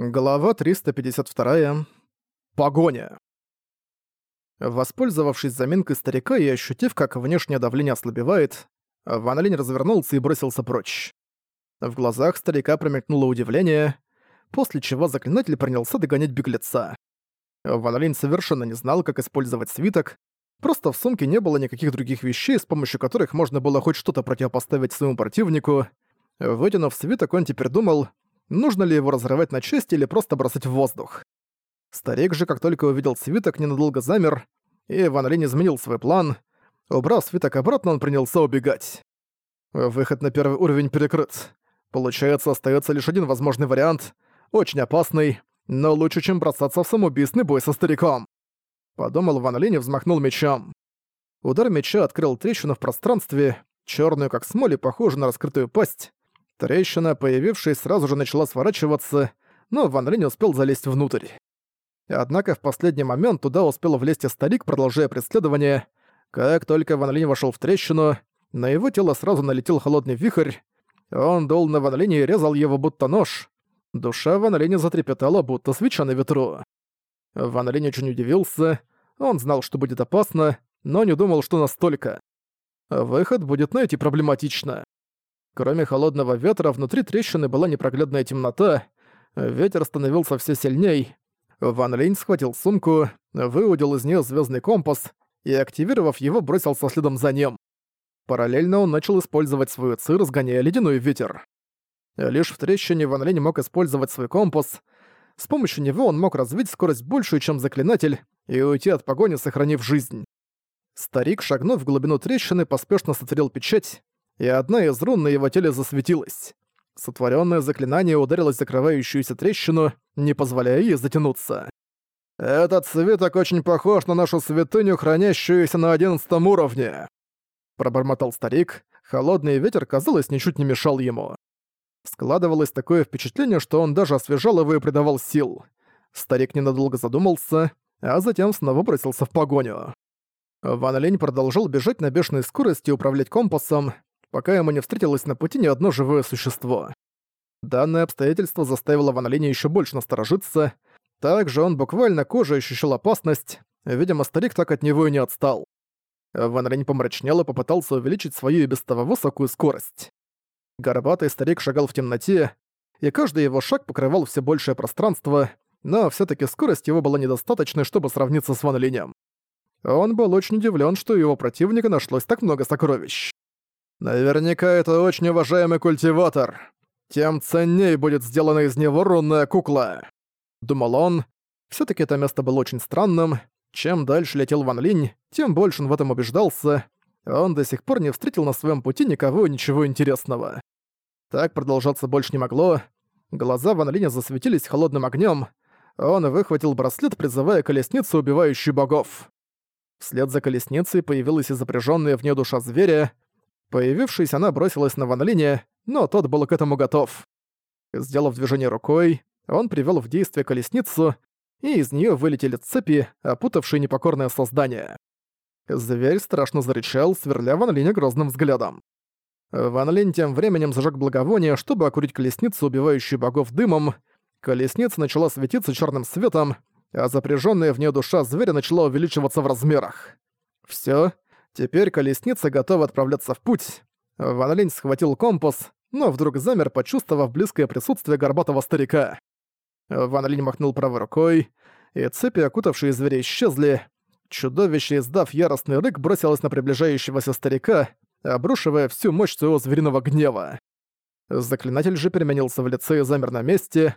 Глава 352. Погоня. Воспользовавшись заминкой старика и ощутив, как внешнее давление ослабевает, Ван Линь развернулся и бросился прочь. В глазах старика промелькнуло удивление, после чего заклинатель принялся догонять беглеца. Ван Линь совершенно не знал, как использовать свиток, просто в сумке не было никаких других вещей, с помощью которых можно было хоть что-то противопоставить своему противнику. Вытянув свиток, он теперь думал, нужно ли его разрывать на части или просто бросать в воздух. Старик же, как только увидел свиток, ненадолго замер, и Ван Линь изменил свой план. Убрав свиток обратно, он принялся убегать. Выход на первый уровень перекрыт. Получается, остается лишь один возможный вариант, очень опасный, но лучше, чем бросаться в самоубийственный бой со стариком. Подумал Ван Линь и взмахнул мечом. Удар меча открыл трещину в пространстве, черную как смоль похожую на раскрытую пасть. Трещина, появившись, сразу же начала сворачиваться, но Ван Линь успел залезть внутрь. Однако в последний момент туда успел влезть и старик, продолжая преследование. Как только Ван Линь вошел в трещину, на его тело сразу налетел холодный вихрь. Он дул на Ван Линя и резал его будто нож. Душа Ван Линя затрепетала, будто свеча на ветру. Ван Линь очень удивился. Он знал, что будет опасно, но не думал, что настолько. Выход будет найти проблематично. Кроме холодного ветра, внутри трещины была непроглядная темнота, ветер становился все сильней. Ван Линь схватил сумку, выудил из нее звездный компас и, активировав его, бросился следом за ним. Параллельно он начал использовать свою ци, разгоняя ледяной ветер. Лишь в трещине Ван Линь мог использовать свой компас. С помощью него он мог развить скорость большую, чем заклинатель, и уйти от погони, сохранив жизнь. Старик, шагнув в глубину трещины, поспешно сотворил печать, и одна из рун на его теле засветилась. Сотворенное заклинание ударилось в закрывающуюся трещину, не позволяя ей затянуться. «Этот свиток очень похож на нашу святыню, хранящуюся на одиннадцатом уровне», пробормотал старик, холодный ветер, казалось, ничуть не мешал ему. Складывалось такое впечатление, что он даже освежал его и придавал сил. Старик ненадолго задумался, а затем снова бросился в погоню. Ван Лень продолжал бежать на бешеной скорости и управлять компасом, пока ему не встретилось на пути ни одно живое существо. Данное обстоятельство заставило Ван Линя ещё больше насторожиться, также он буквально кожей ощущал опасность, видимо, старик так от него и не отстал. Ван Линь помрачнел и попытался увеличить свою и без того высокую скорость. Горбатый старик шагал в темноте, и каждый его шаг покрывал все большее пространство, но все таки скорость его была недостаточной, чтобы сравниться с Ван Линем. Он был очень удивлен, что у его противника нашлось так много сокровищ. Наверняка это очень уважаемый культиватор. Тем ценней будет сделана из него рунная кукла. Думал он. все таки это место было очень странным. Чем дальше летел Ван Линь, тем больше он в этом убеждался. Он до сих пор не встретил на своем пути никого и ничего интересного. Так продолжаться больше не могло. Глаза Ван Линя засветились холодным огнем. Он выхватил браслет, призывая колесницу, убивающую богов. Вслед за колесницей появилась и запряженная в нее душа зверя, Появившись, она бросилась на Ван но тот был к этому готов. Сделав движение рукой, он привел в действие колесницу, и из нее вылетели цепи, опутавшие непокорное создание. Зверь страшно зарычал, сверля Ван грозным взглядом. Ван тем временем зажег благовоние, чтобы окурить колесницу, убивающую богов дымом. Колесница начала светиться черным светом, а запряженная в нее душа зверя начала увеличиваться в размерах. Все, Теперь колесница готова отправляться в путь. Ван Линь схватил компас, но вдруг замер, почувствовав близкое присутствие горбатого старика. Ван Линь махнул правой рукой, и цепи, окутавшие зверя, исчезли. Чудовище, издав яростный рык, бросилось на приближающегося старика, обрушивая всю мощь своего звериного гнева. Заклинатель же переменился в лице и замер на месте.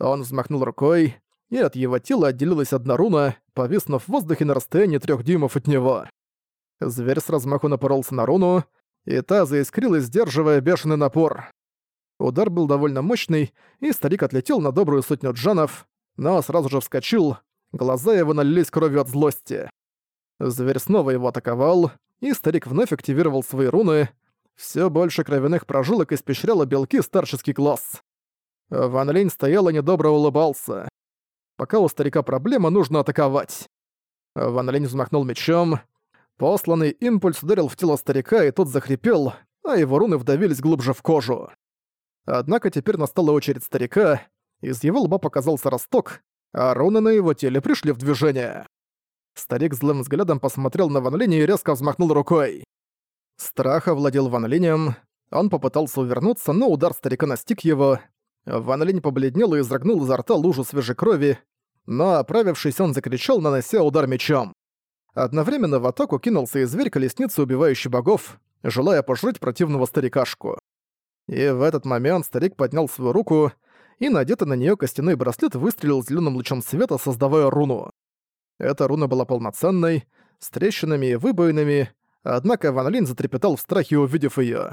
Он взмахнул рукой, и от его тела отделилась одна руна, повиснув в воздухе на расстоянии трех дюймов от него. Зверь с размаху напоролся на руну, и та заискрилась, сдерживая бешеный напор. Удар был довольно мощный, и старик отлетел на добрую сотню джанов, но сразу же вскочил, глаза его налились кровью от злости. Зверь снова его атаковал, и старик вновь активировал свои руны. Все больше кровяных прожилок испещряло белки старческий глаз. Ван Линь стоял и недобро улыбался. Пока у старика проблема, нужно атаковать. Ван Линь взмахнул мечом, Посланный импульс ударил в тело старика, и тот захрипел, а его руны вдавились глубже в кожу. Однако теперь настала очередь старика. из его лба показался росток, а руны на его теле пришли в движение. Старик злым взглядом посмотрел на Ван Линь и резко взмахнул рукой. Страх овладел Ван Линем. Он попытался увернуться, но удар старика настиг его. Ван Линь побледнел и изрыгнул изо рта лужу свежей крови, но, оправившись, он закричал, нанося удар мечом. Одновременно в атаку кинулся и зверь колесницы, убивающий богов, желая пожрать противного старикашку. И в этот момент старик поднял свою руку, и надетый на нее костяной браслет выстрелил зеленым лучом света, создавая руну. Эта руна была полноценной, с трещинами и выбоинами, однако Ван Линь затрепетал в страхе, увидев ее.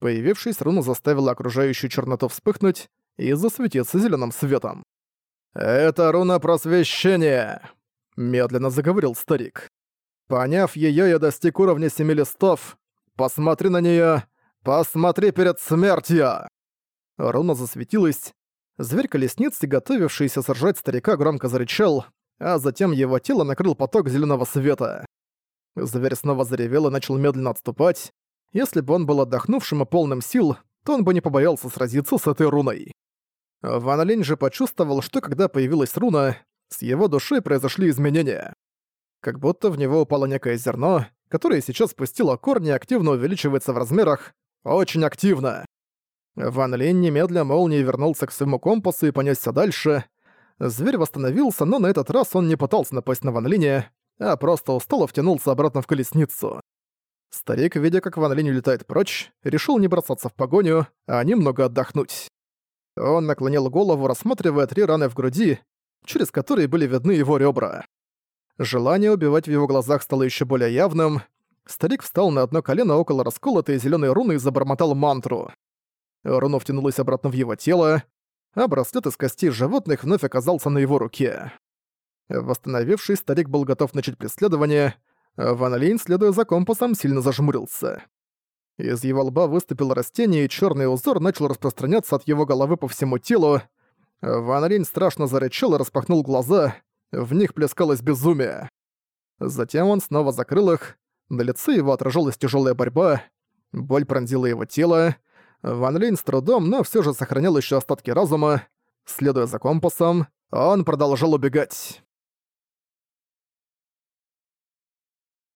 Появившись, руна заставила окружающую черноту вспыхнуть и засветиться зеленым светом. «Это руна просвещения!» — медленно заговорил старик. «Поняв ее, я достиг уровня семи листов. Посмотри на нее, посмотри перед смертью!» Руна засветилась. Зверь колесницы, готовившийся сожрать старика, громко зарычал, а затем его тело накрыл поток зеленого света. Зверь снова заревел и начал медленно отступать. Если бы он был отдохнувшим и полным сил, то он бы не побоялся сразиться с этой руной. Ван Линь же почувствовал, что когда появилась руна, с его душой произошли изменения. Как будто в него упало некое зерно, которое сейчас спустило корни и активно увеличивается в размерах. Очень активно. Ван Линь немедля молнией вернулся к своему компасу и понесся дальше. Зверь восстановился, но на этот раз он не пытался напасть на Ван Линя, а просто устало втянулся обратно в колесницу. Старик, видя, как Ван Линь улетает прочь, решил не бросаться в погоню, а немного отдохнуть. Он наклонил голову, рассматривая три раны в груди, через которые были видны его ребра. Желание убивать в его глазах стало еще более явным. Старик встал на одно колено около расколотой зеленой руны и забормотал мантру. Руна втянулась обратно в его тело, а браслет из костей животных вновь оказался на его руке. Восстановившись, старик был готов начать преследование, Ван Линь, следуя за компасом, сильно зажмурился. Из его лба выступило растение, и черный узор начал распространяться от его головы по всему телу. Ван Линь страшно зарычал и распахнул глаза, в них плескалось безумие. Затем он снова закрыл их, на лице его отражалась тяжелая борьба, боль пронзила его тело. Ван Линь с трудом, но все же сохранял еще остатки разума. Следуя за компасом, он продолжал убегать.